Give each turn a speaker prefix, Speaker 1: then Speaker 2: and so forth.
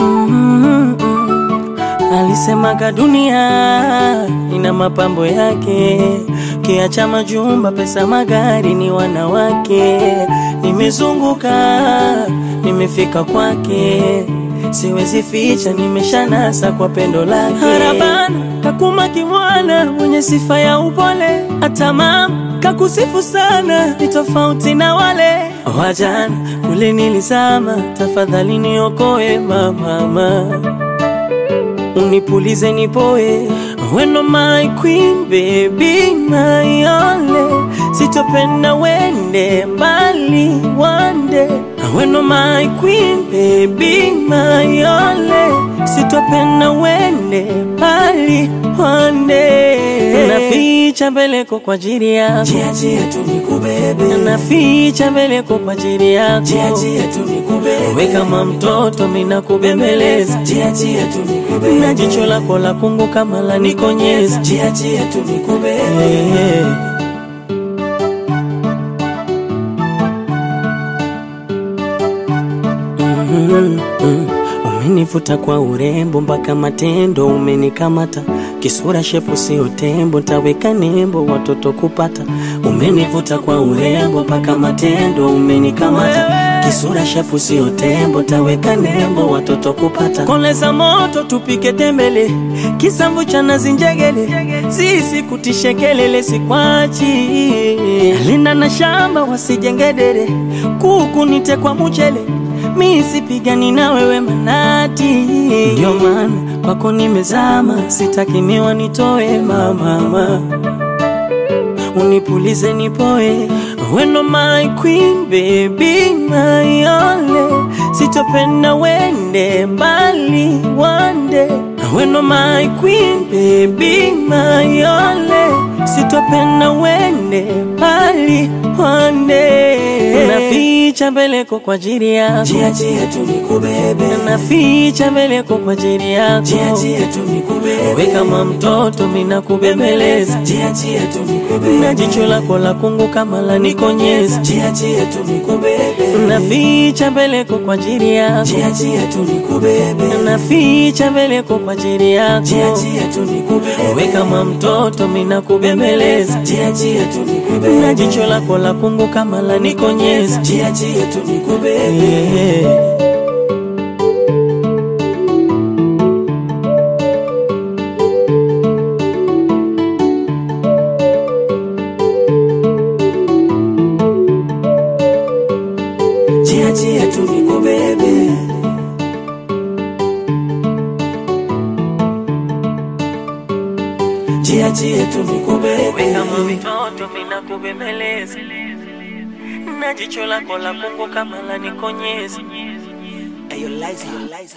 Speaker 1: Mm. Alisemaga dunia ina mapambo yake, kiacha majumba, pesa, magari ni wanawake. Nimezunguka, nimefika kwake, siwezi ficha, nimeshanasa kwa pendo lake. Harabana kakuma kimwana, mwenye sifa ya upole, hata mama kakusifu sana, ni tofauti na wale. Wajana kule nilizama. Tafadhali niokoe mamama unipulize nipoe, weno my queen baby my only, sitopenda wende mbali one day, weno my queen baby my only, sitopenda wende pali pande naficha mbeleko kwa ajili yako,
Speaker 2: Jia jia tu nikubebe,
Speaker 1: naficha mbeleko kwa ajili yako,
Speaker 2: jia jia tu nikubebe,
Speaker 1: we kama mtoto mina kubembeleza
Speaker 2: jia jia tu nikubebe,
Speaker 1: na jicho lako la kungu kama la nikonyeza.
Speaker 2: Jia jia tu
Speaker 1: Umenivuta kwa urembo mpaka matendo umenikamata, kisura shepu sio tembo, ntaweka nembo watoto kupata. Umenivuta kwa urembo mpaka matendo umenikamata, kisura shepu sio tembo, ntaweka nembo watoto kupata. Koleza moto tupike tembele, kisamvu cha nazi njegele, sisi kutishe kelele sikwachi, linda na shamba wasijengedere, kuku nite kwa mchele mi sipigani na wewe manati, ndio maana kwako nimezama, sitaki miwa nitoe mamama, unipulize nipoe, weno my queen baby my only, sitopenda wende mbali wande weno my queen baby my only, sitopenda naficha mbeleko kwa ajili yako.
Speaker 2: Jia jia tu nikubebe,
Speaker 1: naficha mbeleko kwa ajili yako,
Speaker 2: jia jia tu nikubebe,
Speaker 1: kama mtoto mina kubembeleza,
Speaker 2: jia jia tu nikubebe,
Speaker 1: na jicho lako la kungu kama la nikonyeza,
Speaker 2: jia jia tu nikubebe,
Speaker 1: naficha mbeleko kwa ajili yako,
Speaker 2: jia jia tu nikubebe,
Speaker 1: naficha mbeleko kwa ajili yako,
Speaker 2: jia jia tu nikubebe,
Speaker 1: kama mtoto mina kubembeleza,
Speaker 2: jia jia tu
Speaker 1: na jicho lako la kungu kama la nikonyeza,
Speaker 2: jia ni kubebe
Speaker 1: yeah.
Speaker 2: jia jia tu nikubebe.
Speaker 1: Kama mtoto mina kubembeleza, na jicho lako la kungu kama la nikonyeza.
Speaker 2: Ayo Liza, Liza.